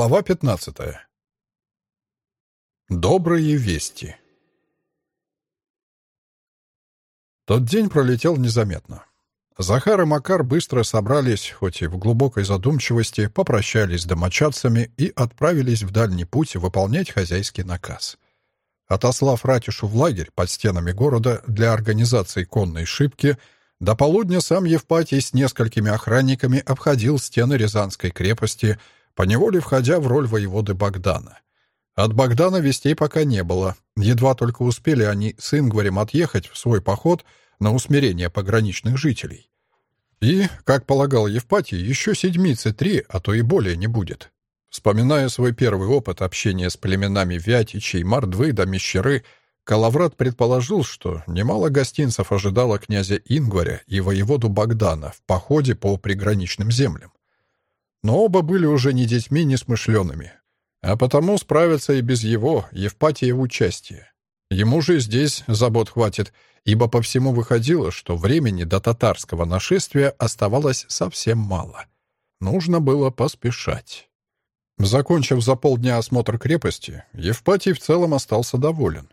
Глава 15. Добрые вести. Тот день пролетел незаметно. Захар и Макар быстро собрались, хоть и в глубокой задумчивости, попрощались с домочадцами и отправились в дальний путь выполнять хозяйский наказ. Отослав Ратишу в лагерь под стенами города для организации конной шибки, до полудня сам Евпатий с несколькими охранниками обходил стены Рязанской крепости, поневоле входя в роль воеводы Богдана. От Богдана вестей пока не было. Едва только успели они с Ингварем отъехать в свой поход на усмирение пограничных жителей. И, как полагал Евпатий, еще седмицы три, а то и более не будет. Вспоминая свой первый опыт общения с племенами Вятичей, Мордвы да Мещеры, Калаврат предположил, что немало гостинцев ожидало князя Ингваря и воеводу Богдана в походе по приграничным землям. Но оба были уже не детьми несмышленными, а потому справятся и без его, Евпатия, участия. Ему же здесь забот хватит — ибо по всему выходило, что времени до татарского нашествия оставалось совсем мало. Нужно было поспешать. Закончив за полдня осмотр крепости, Евпатий в целом остался доволен.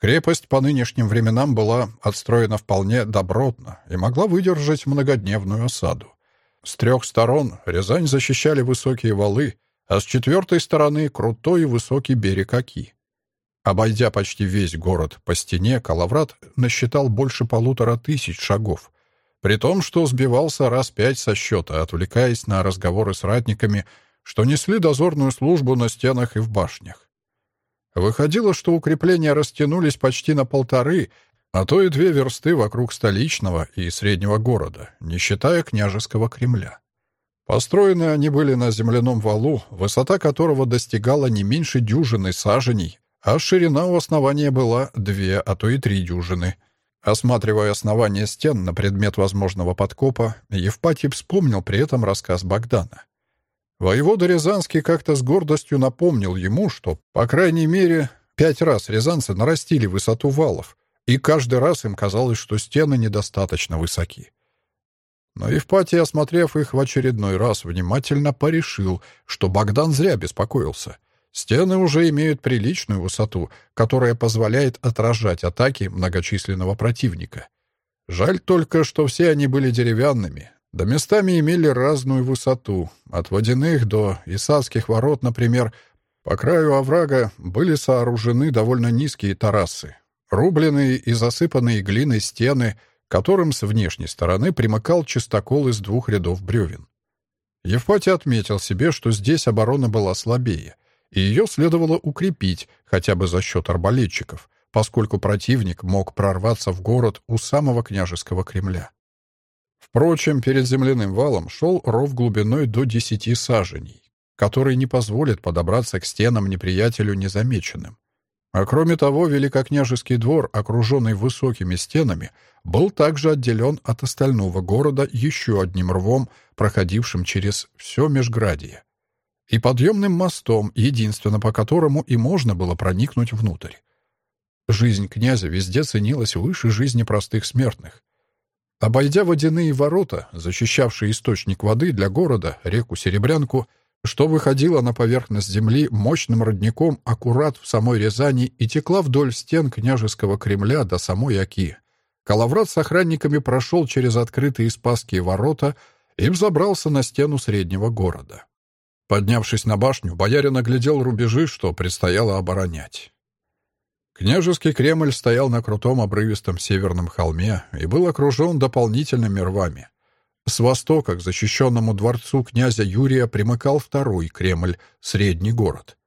Крепость по нынешним временам была отстроена вполне добротно и могла выдержать многодневную осаду. С трех сторон Рязань защищали высокие валы, а с четвертой стороны — крутой и высокий берег Оки. Обойдя почти весь город по стене, Калаврат насчитал больше полутора тысяч шагов, при том, что сбивался раз пять со счета, отвлекаясь на разговоры с ратниками, что несли дозорную службу на стенах и в башнях. Выходило, что укрепления растянулись почти на полторы, а то и две версты вокруг столичного и среднего города, не считая княжеского Кремля. Построены они были на земляном валу, высота которого достигала не меньше дюжины саженей, а ширина у основания была две, а то и три дюжины. Осматривая основание стен на предмет возможного подкопа, Евпатий вспомнил при этом рассказ Богдана. Воевода Рязанский как-то с гордостью напомнил ему, что, по крайней мере, пять раз рязанцы нарастили высоту валов, и каждый раз им казалось, что стены недостаточно высоки. Но Евпатий, осмотрев их в очередной раз, внимательно порешил, что Богдан зря беспокоился — Стены уже имеют приличную высоту, которая позволяет отражать атаки многочисленного противника. Жаль только, что все они были деревянными, да местами имели разную высоту. От водяных до Исадских ворот, например, по краю оврага были сооружены довольно низкие тарасы, рубленные и засыпанные глиной стены, которым с внешней стороны примыкал чистокол из двух рядов бревен. Евпатий отметил себе, что здесь оборона была слабее — и ее следовало укрепить хотя бы за счет арбалетчиков, поскольку противник мог прорваться в город у самого княжеского Кремля. Впрочем, перед земляным валом шел ров глубиной до десяти саженей, который не позволит подобраться к стенам неприятелю незамеченным. А кроме того, Великокняжеский двор, окруженный высокими стенами, был также отделен от остального города еще одним рвом, проходившим через все Межградие и подъемным мостом, единственно по которому и можно было проникнуть внутрь. Жизнь князя везде ценилась выше жизни простых смертных. Обойдя водяные ворота, защищавшие источник воды для города, реку Серебрянку, что выходила на поверхность земли мощным родником аккурат в самой Рязани и текла вдоль стен княжеского Кремля до самой Оки. Калаврат с охранниками прошел через открытые Спасские ворота и взобрался на стену среднего города. Поднявшись на башню, боярин оглядел рубежи, что предстояло оборонять. Княжеский Кремль стоял на крутом обрывистом северном холме и был окружен дополнительными рвами. С востока к защищенному дворцу князя Юрия примыкал второй Кремль, средний город.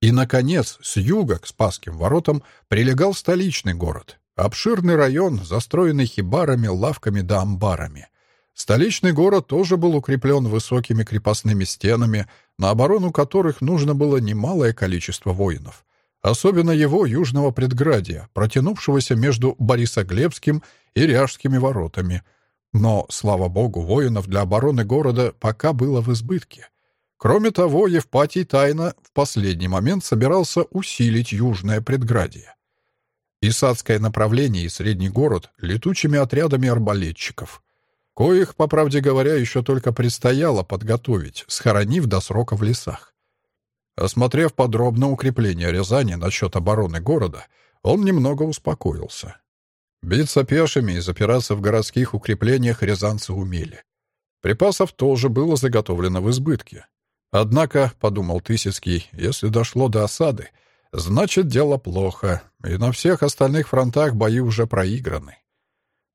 И, наконец, с юга к Спасским воротам прилегал столичный город, обширный район, застроенный хибарами, лавками да амбарами — Столичный город тоже был укреплен высокими крепостными стенами, на оборону которых нужно было немалое количество воинов. Особенно его южного предградия, протянувшегося между Борисоглебским и Ряжскими воротами. Но, слава богу, воинов для обороны города пока было в избытке. Кроме того, Евпатий тайно в последний момент собирался усилить южное предградие. Исадское направление и средний город летучими отрядами арбалетчиков — коих, по правде говоря, еще только предстояло подготовить, схоронив до срока в лесах. Осмотрев подробно укрепление Рязани насчет обороны города, он немного успокоился. Биться пешими и запираться в городских укреплениях рязанцы умели. Припасов тоже было заготовлено в избытке. Однако, — подумал Тысяцкий, — если дошло до осады, значит, дело плохо, и на всех остальных фронтах бои уже проиграны.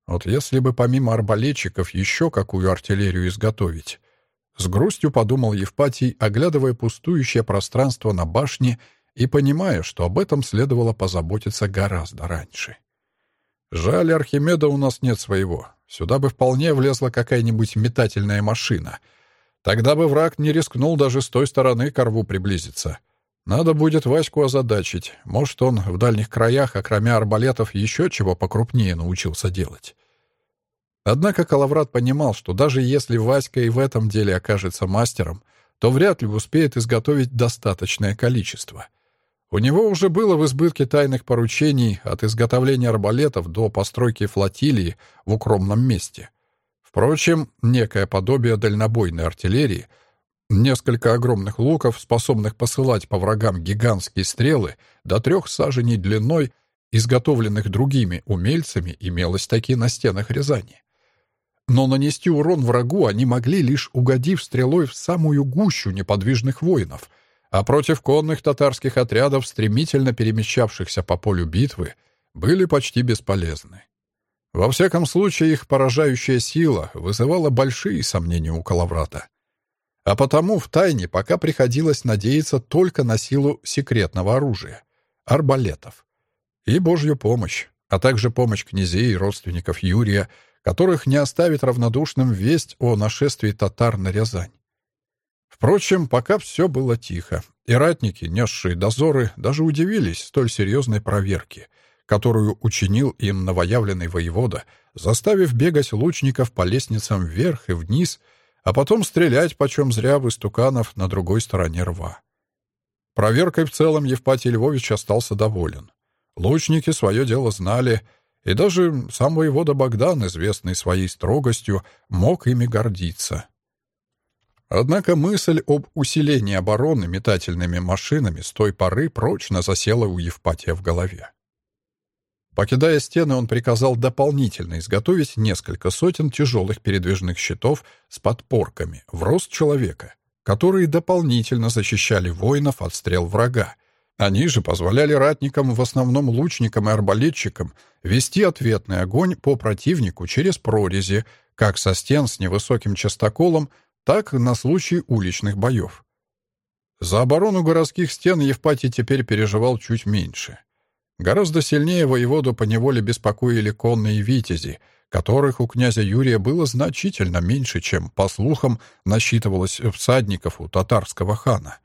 Вот если бы помимо арбалетчиков еще какую артиллерию изготовить. С грустью подумал Евпатий, оглядывая пустующее пространство на башне и понимая, что об этом следовало позаботиться гораздо раньше. Жаль, Архимеда у нас нет своего. Сюда бы вполне влезла какая-нибудь метательная машина — Тогда бы враг не рискнул даже с той стороны к рву приблизиться. Надо будет Ваську озадачить. Может, он в дальних краях, окромя арбалетов, еще чего покрупнее научился делать. Однако Калаврат понимал, что даже если Васька и в этом деле окажется мастером, то вряд ли успеет изготовить достаточное количество. У него уже было в избытке тайных поручений от изготовления арбалетов до постройки флотилии в укромном месте — Впрочем, некое подобие дальнобойной артиллерии, несколько огромных луков, способных посылать по врагам гигантские стрелы до трех саженей длиной, изготовленных другими умельцами, имелось таки на стенах Рязани. Но нанести урон врагу они могли, лишь угодив стрелой в самую гущу неподвижных воинов, а против конных татарских отрядов, стремительно перемещавшихся по полю битвы, были почти бесполезны. Во всяком случае, их поражающая сила вызывала большие сомнения у Калаврата. А потому в тайне пока приходилось надеяться только на силу секретного оружия — арбалетов. И Божью помощь, а также помощь князей и родственников Юрия, которых не оставит равнодушным весть о нашествии татар на Рязань. Впрочем, пока все было тихо, и ратники, несшие дозоры, даже удивились столь серьезной проверке — которую учинил им новоявленный воевода, заставив бегать лучников по лестницам вверх и вниз, а потом стрелять почем зря в истуканов на другой стороне рва. Проверкой в целом Евпатий Львович остался доволен. Лучники свое дело знали, и даже сам воевода Богдан, известный своей строгостью, мог ими гордиться. Однако мысль об усилении обороны метательными машинами с той поры прочно засела у Евпатия в голове. Покидая стены, он приказал дополнительно изготовить несколько сотен тяжелых передвижных щитов с подпорками в рост человека, которые дополнительно защищали воинов от стрел врага. Они же позволяли ратникам, в основном лучникам и арбалетчикам, вести ответный огонь по противнику через прорези, как со стен с невысоким частоколом, так на случай уличных боев. За оборону городских стен Евпатий теперь переживал чуть меньше — Гораздо сильнее воеводу поневоле беспокоили конные витязи, которых у князя Юрия было значительно меньше, чем, по слухам, насчитывалось всадников у татарского хана.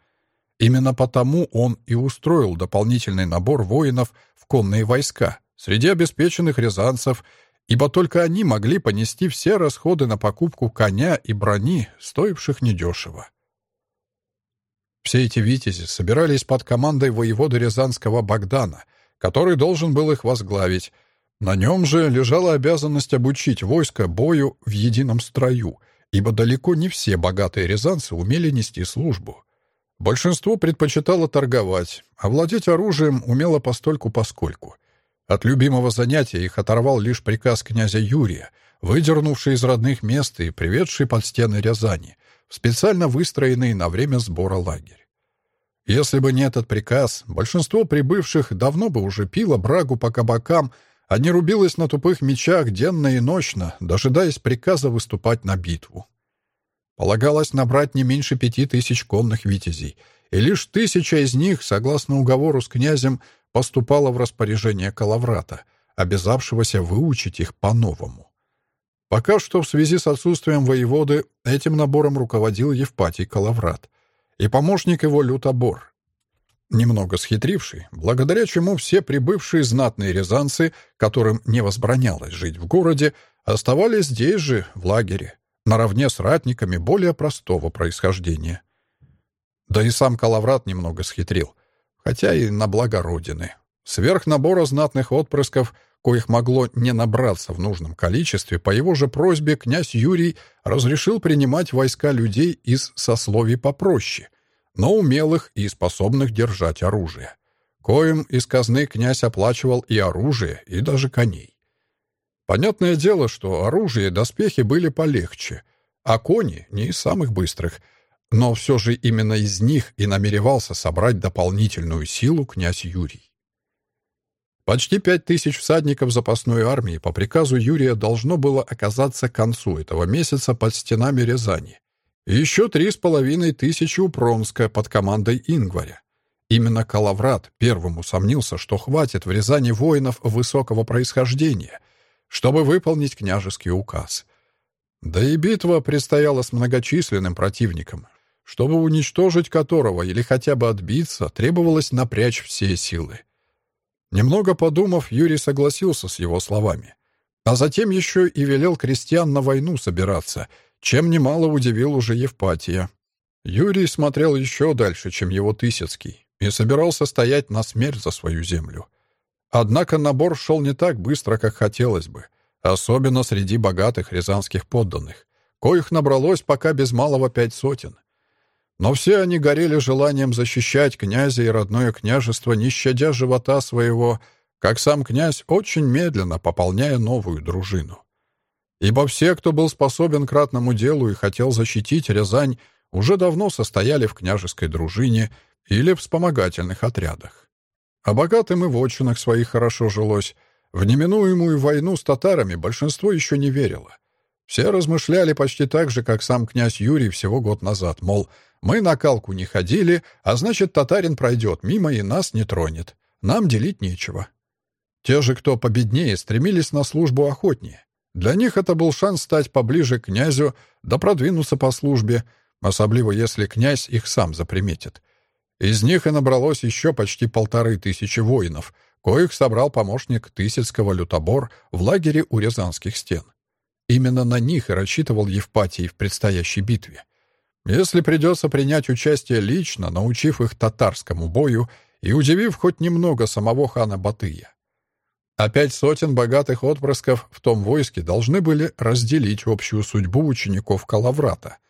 Именно потому он и устроил дополнительный набор воинов в конные войска среди обеспеченных рязанцев, ибо только они могли понести все расходы на покупку коня и брони, стоивших недешево. Все эти витязи собирались под командой воевода Рязанского Богдана — который должен был их возглавить. На нем же лежала обязанность обучить войско бою в едином строю, ибо далеко не все богатые рязанцы умели нести службу. Большинство предпочитало торговать, а владеть оружием умело постольку-поскольку. От любимого занятия их оторвал лишь приказ князя Юрия, выдернувший из родных мест и приведший под стены Рязани, в специально выстроенный на время сбора лагерь. Если бы не этот приказ, большинство прибывших давно бы уже пило брагу по кабакам, а не рубилось на тупых мечах денно и ночно, дожидаясь приказа выступать на битву. Полагалось набрать не меньше пяти тысяч конных витязей, и лишь тысяча из них, согласно уговору с князем, поступала в распоряжение Калаврата, обязавшегося выучить их по-новому. Пока что в связи с отсутствием воеводы этим набором руководил Евпатий Калаврат — и помощник его лютобор. Немного схитривший, благодаря чему все прибывшие знатные рязанцы, которым не возбранялось жить в городе, оставались здесь же, в лагере, наравне с ратниками более простого происхождения. Да и сам Калаврат немного схитрил, хотя и на благо Родины. Сверх набора знатных отпрысков — коих могло не набраться в нужном количестве, по его же просьбе князь Юрий разрешил принимать войска людей из сословий попроще, но умелых и способных держать оружие. Коим из казны князь оплачивал и оружие, и даже коней. Понятное дело, что оружие и доспехи были полегче, а кони — не из самых быстрых, но все же именно из них и намеревался собрать дополнительную силу князь Юрий. Почти пять тысяч всадников запасной армии по приказу Юрия должно было оказаться к концу этого месяца под стенами Рязани. Еще три с половиной тысячи у Пронска под командой Ингваря. Именно Калаврат первым усомнился, что хватит в Рязани воинов высокого происхождения, чтобы выполнить княжеский указ. Да и битва предстояла с многочисленным противником, чтобы уничтожить которого или хотя бы отбиться, требовалось напрячь все силы. Немного подумав, Юрий согласился с его словами. А затем еще и велел крестьян на войну собираться, чем немало удивил уже Евпатия. Юрий смотрел еще дальше, чем его Тысяцкий, и собирался стоять на смерть за свою землю. Однако набор шел не так быстро, как хотелось бы, особенно среди богатых рязанских подданных, коих набралось пока без малого пять сотен. Но все они горели желанием защищать князя и родное княжество, не щадя живота своего, как сам князь, очень медленно пополняя новую дружину. Ибо все, кто был способен к ратному делу и хотел защитить Рязань, уже давно состояли в княжеской дружине или в вспомогательных отрядах. А богатым и в отчинах своих хорошо жилось. В неминуемую войну с татарами большинство еще не верило. Все размышляли почти так же, как сам князь Юрий всего год назад, мол, мы на калку не ходили, а значит, татарин пройдет мимо и нас не тронет. Нам делить нечего. Те же, кто победнее, стремились на службу охотнее. Для них это был шанс стать поближе к князю, да продвинуться по службе, особливо если князь их сам заприметит. Из них и набралось еще почти полторы тысячи воинов, коих собрал помощник Тысяцкого лютобор в лагере у Рязанских стен. Именно на них и рассчитывал Евпатий в предстоящей битве. Если придется принять участие лично, научив их татарскому бою и удивив хоть немного самого хана Батыя. А пять сотен богатых отпрысков в том войске должны были разделить общую судьбу учеников Калаврата —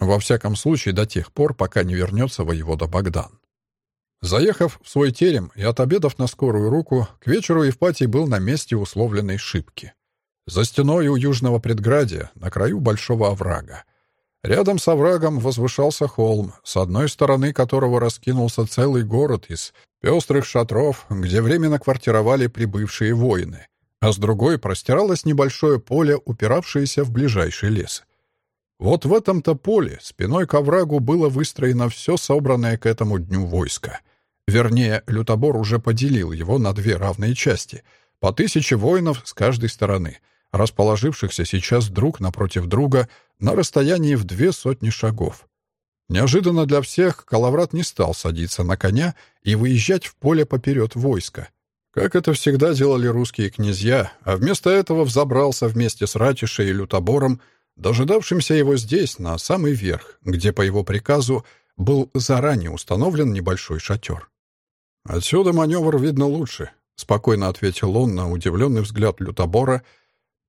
во всяком случае, до тех пор, пока не вернется воевода Богдан. Заехав в свой терем и отобедав на скорую руку, к вечеру Евпатий был на месте условленной шибки. За стеной у южного предградия, на краю большого оврага. Рядом с оврагом возвышался холм, с одной стороны которого раскинулся целый город из пестрых шатров, где временно квартировали прибывшие воины, а с другой простиралось небольшое поле, упиравшееся в ближайший лес — вот в этом-то поле спиной к оврагу было выстроено все собранное к этому дню войско. Вернее, лютобор уже поделил его на две равные части, по тысяче воинов с каждой стороны, расположившихся сейчас друг напротив друга на расстоянии в две сотни шагов. Неожиданно для всех Калаврат не стал садиться на коня и выезжать в поле поперед войска, как это всегда делали русские князья, а вместо этого взобрался вместе с Ратишей и Лютобором дожидавшимся его здесь, на самый верх, где по его приказу был заранее установлен небольшой шатер. «Отсюда маневр видно лучше», — спокойно ответил он на удивленный взгляд лютобора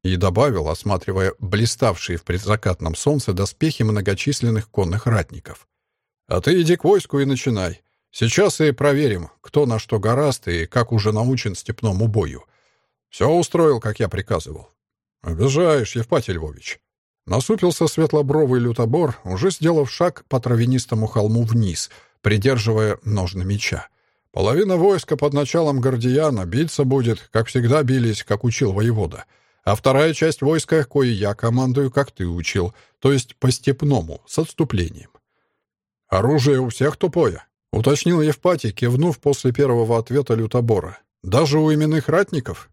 и добавил, осматривая блиставшие в предзакатном солнце доспехи многочисленных конных ратников. «А ты иди к войску и начинай. Сейчас и проверим, кто на что гораст и как уже научен степному бою. Все устроил, как я приказывал». «Обижаешь, Евпатий Львович», Насупился светлобровый лютобор, уже сделав шаг по травянистому холму вниз, придерживая ножны меча. Половина войска под началом Гордияна биться будет, как всегда бились, как учил воевода. А вторая часть войска, кое я командую, как ты учил, то есть по-степному, с отступлением. «Оружие у всех тупое», — уточнил Евпатий, кивнув после первого ответа лютобора. «Даже у именных ратников?»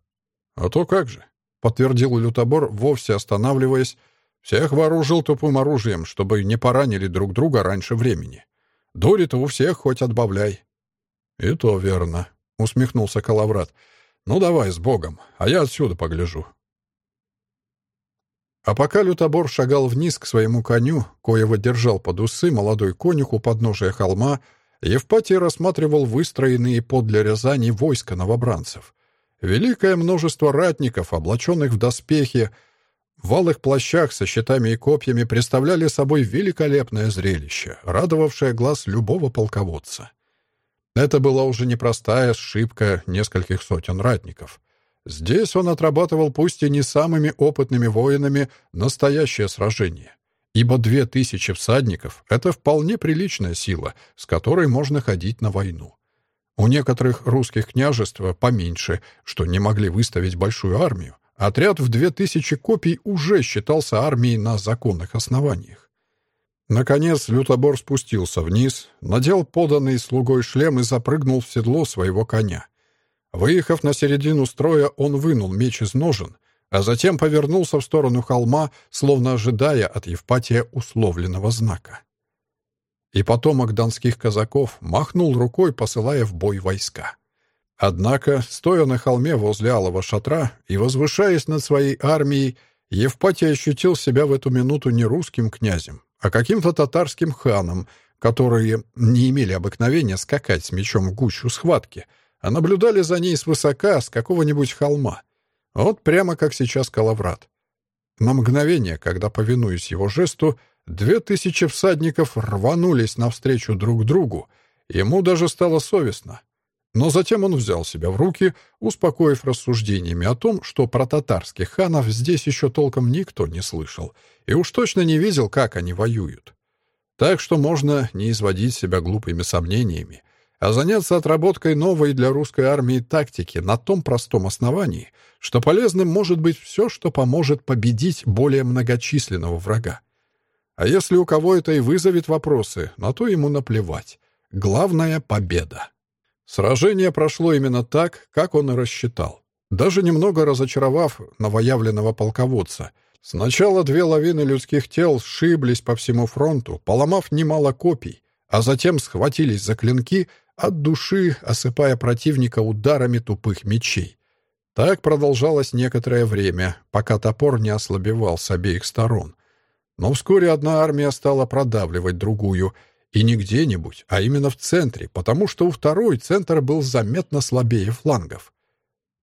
«А то как же», — подтвердил лютобор, вовсе останавливаясь, всех вооружил тупым оружием, чтобы не поранили друг друга раньше времени. Дури-то у всех хоть отбавляй. — И то верно, — усмехнулся Калаврат. — Ну давай, с Богом, а я отсюда погляжу. А пока лютобор шагал вниз к своему коню, коего держал под усы молодой конюх у подножия холма, Евпатий рассматривал выстроенные подле Рязани войска новобранцев. Великое множество ратников, облаченных в доспехи, в алых плащах со щитами и копьями представляли собой великолепное зрелище, радовавшее глаз любого полководца. Это была уже непростая сшибка нескольких сотен ратников. Здесь он отрабатывал пусть и не самыми опытными воинами настоящее сражение, ибо две тысячи всадников — это вполне приличная сила, с которой можно ходить на войну. У некоторых русских княжеств поменьше, что не могли выставить большую армию, отряд в две тысячи копий уже считался армией на законных основаниях. Наконец Лютобор спустился вниз, надел поданный слугой шлем и запрыгнул в седло своего коня. Выехав на середину строя, он вынул меч из ножен, а затем повернулся в сторону холма, словно ожидая от Евпатия условленного знака. И потомок донских казаков махнул рукой, посылая в бой войска. Однако, стоя на холме возле алого шатра и возвышаясь над своей армией, Евпатий ощутил себя в эту минуту не русским князем, а каким-то татарским ханом, которые не имели обыкновения скакать с мечом в гущу схватки, а наблюдали за ней свысока с какого-нибудь холма. Вот прямо как сейчас Калаврат. На мгновение, когда, повинуясь его жесту, две тысячи всадников рванулись навстречу друг другу, ему даже стало совестно. Но затем он взял себя в руки, успокоив рассуждениями о том, что про татарских ханов здесь еще толком никто не слышал и уж точно не видел, как они воюют. Так что можно не изводить себя глупыми сомнениями, а заняться отработкой новой для русской армии тактики на том простом основании, что полезным может быть все, что поможет победить более многочисленного врага. А если у кого это и вызовет вопросы, на то ему наплевать. Главное — победа. Сражение прошло именно так, как он и рассчитал. Даже немного разочаровав новоявленного полководца. Сначала две лавины людских тел сшиблись по всему фронту, поломав немало копий, а затем схватились за клинки, от души осыпая противника ударами тупых мечей. Так продолжалось некоторое время, пока топор не ослабевал с обеих сторон. Но вскоре одна армия стала продавливать другую — и не где-нибудь, а именно в центре, потому что у второй центр был заметно слабее флангов.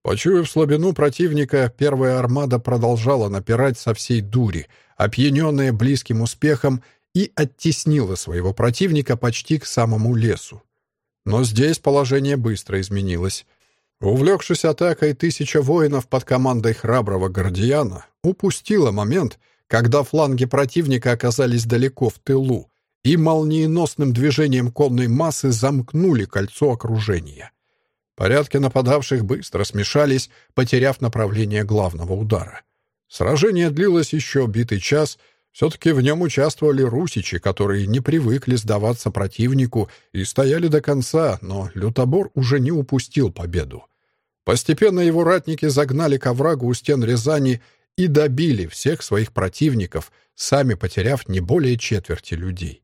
Почуяв слабину противника, первая армада продолжала напирать со всей дури, опьяненная близким успехом, и оттеснила своего противника почти к самому лесу. Но здесь положение быстро изменилось. Увлекшись атакой, тысяча воинов под командой храброго Гордиана упустила момент, когда фланги противника оказались далеко в тылу, и молниеносным движением конной массы замкнули кольцо окружения. Порядки нападавших быстро смешались, потеряв направление главного удара. Сражение длилось еще битый час, все-таки в нем участвовали русичи, которые не привыкли сдаваться противнику и стояли до конца, но Лютобор уже не упустил победу. Постепенно его ратники загнали к оврагу у стен Рязани и добили всех своих противников, сами потеряв не более четверти людей.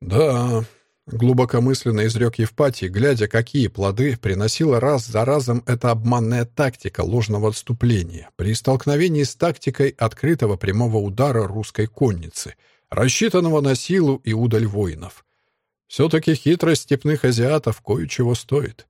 «Да», — глубокомысленно изрек Евпатий, глядя, какие плоды приносила раз за разом эта обманная тактика ложного отступления при столкновении с тактикой открытого прямого удара русской конницы, рассчитанного на силу и удаль воинов. Все-таки хитрость степных азиатов кое-чего стоит.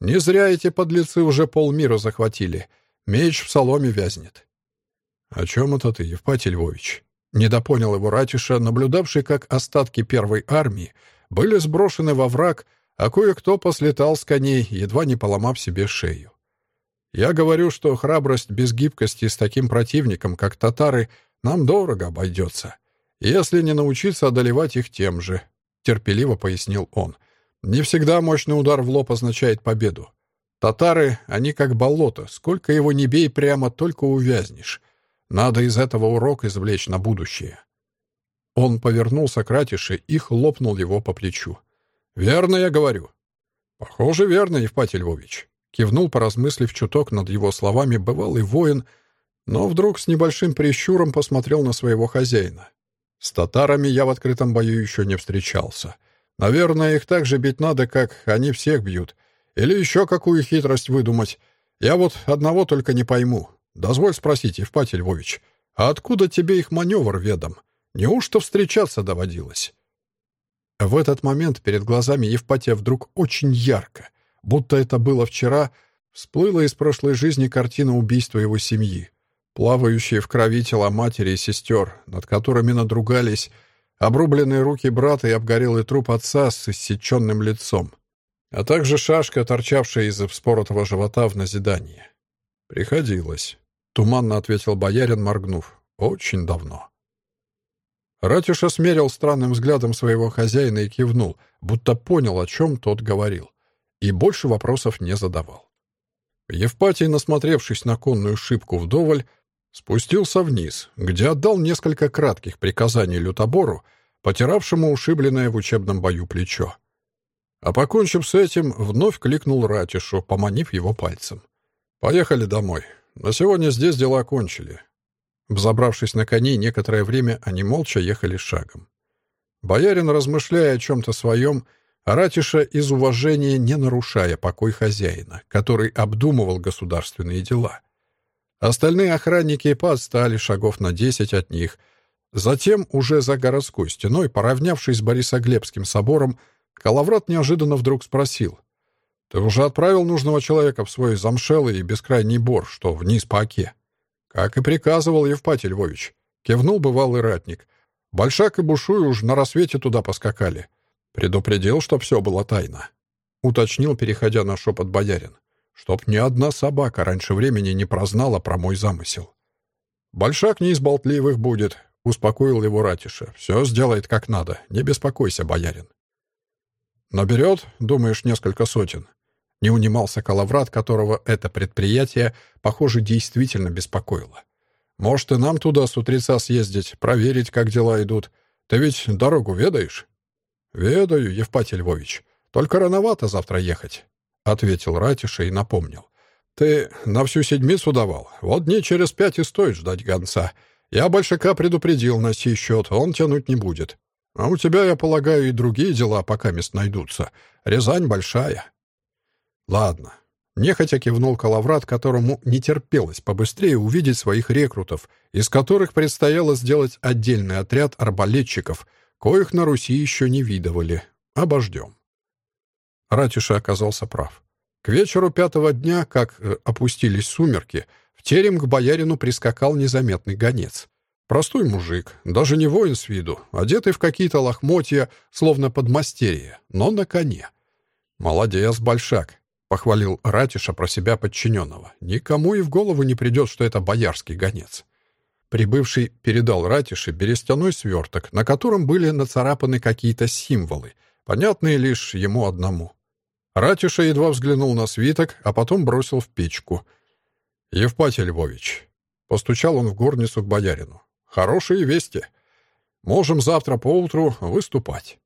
Не зря эти подлецы уже полмира захватили. Меч в соломе вязнет. — О чем это ты, Евпатий Львович? Недопонял его Ратиша, наблюдавший, как остатки первой армии были сброшены во враг, а кое-кто послетал с коней, едва не поломав себе шею. Я говорю, что храбрость без гибкости с таким противником, как татары, нам дорого обойдется, если не научиться одолевать их тем же, — терпеливо пояснил он. Не всегда мощный удар в лоб означает победу. Татары, они как болото, сколько его не бей, прямо только увязнешь. Надо из этого урок извлечь на будущее. Он повернулся к Ратише и хлопнул его по плечу. «Верно я говорю». «Похоже, верно, Евпатий Львович», — кивнул, поразмыслив чуток над его словами бывалый воин, но вдруг с небольшим прищуром посмотрел на своего хозяина. «С татарами я в открытом бою еще не встречался. Наверное, их так же бить надо, как они всех бьют. Или еще какую хитрость выдумать. Я вот одного только не пойму. Дозволь спросить, Евпатий Львович, а откуда тебе их маневр ведом? Неужто встречаться доводилось?» В этот момент перед глазами Евпатия вдруг очень ярко, будто это было вчера, всплыла из прошлой жизни картина убийства его семьи. Плавающие в крови тела матери и сестер, над которыми надругались, обрубленные руки брата и обгорелый труп отца с иссеченным лицом, а также шашка, торчавшая из вспоротого живота в назидание. «Приходилось», — туманно ответил боярин, моргнув. «Очень давно». Ратюша смерил странным взглядом своего хозяина и кивнул, будто понял, о чем тот говорил, и больше вопросов не задавал. Евпатий, насмотревшись на конную шибку вдоволь, спустился вниз, где отдал несколько кратких приказаний лютобору, потиравшему ушибленное в учебном бою плечо. А покончив с этим, вновь кликнул Ратишу, поманив его пальцем. «Поехали домой. На сегодня здесь дела кончили». Взобравшись на коней, некоторое время они молча ехали шагом. Боярин, размышляя о чем-то своем, Ратиша из уважения не нарушая покой хозяина, который обдумывал государственные дела. Остальные охранники подстали шагов на десять от них. Затем, уже за городской стеной, поравнявшись с Борисоглебским собором, Калаврат неожиданно вдруг спросил — ты уже отправил нужного человека в свой замшелый и бескрайний бор, что вниз по оке. Как и приказывал Евпатий Львович. Кивнул бывалый ратник. Большак и Бушуй уж на рассвете туда поскакали. Предупредил, что все было тайно. Уточнил, переходя на шепот боярин. Чтоб ни одна собака раньше времени не прознала про мой замысел. Большак не из болтливых будет, успокоил его Ратиша. Все сделает как надо, не беспокойся, боярин. Наберет, думаешь, несколько сотен. Не унимался Калаврат, которого это предприятие, похоже, действительно беспокоило. «Может, и нам туда с утреца съездить, проверить, как дела идут. Ты ведь дорогу ведаешь?» «Ведаю, Евпатий Львович. Только рановато завтра ехать», — ответил Ратиша и напомнил. «Ты на всю седмицу давал. Вот дней через пять и стоит ждать гонца. Я Большака предупредил на сей счет, он тянуть не будет. А у тебя, я полагаю, и другие дела пока мест найдутся. Рязань большая». «Ладно». Нехотя кивнул Калаврат, которому не терпелось побыстрее увидеть своих рекрутов, из которых предстояло сделать отдельный отряд арбалетчиков, коих на Руси еще не видывали. Обождем. Ратиша оказался прав. К вечеру пятого дня, как э, опустились сумерки, в терем к боярину прискакал незаметный гонец. Простой мужик, даже не воин с виду, одетый в какие-то лохмотья, словно подмастерье, но на коне. «Молодец, большак», Похвалил Ратиша про себя подчиненного. Никому и в голову не придет, что это боярский гонец. Прибывший передал Ратише берестяной сверток, на котором были нацарапаны какие-то символы, понятные лишь ему одному. Ратиша едва взглянул на свиток, а потом бросил в печку. «Евпатий Львович», — постучал он в горницу к боярину, — «хорошие вести. Можем завтра поутру выступать».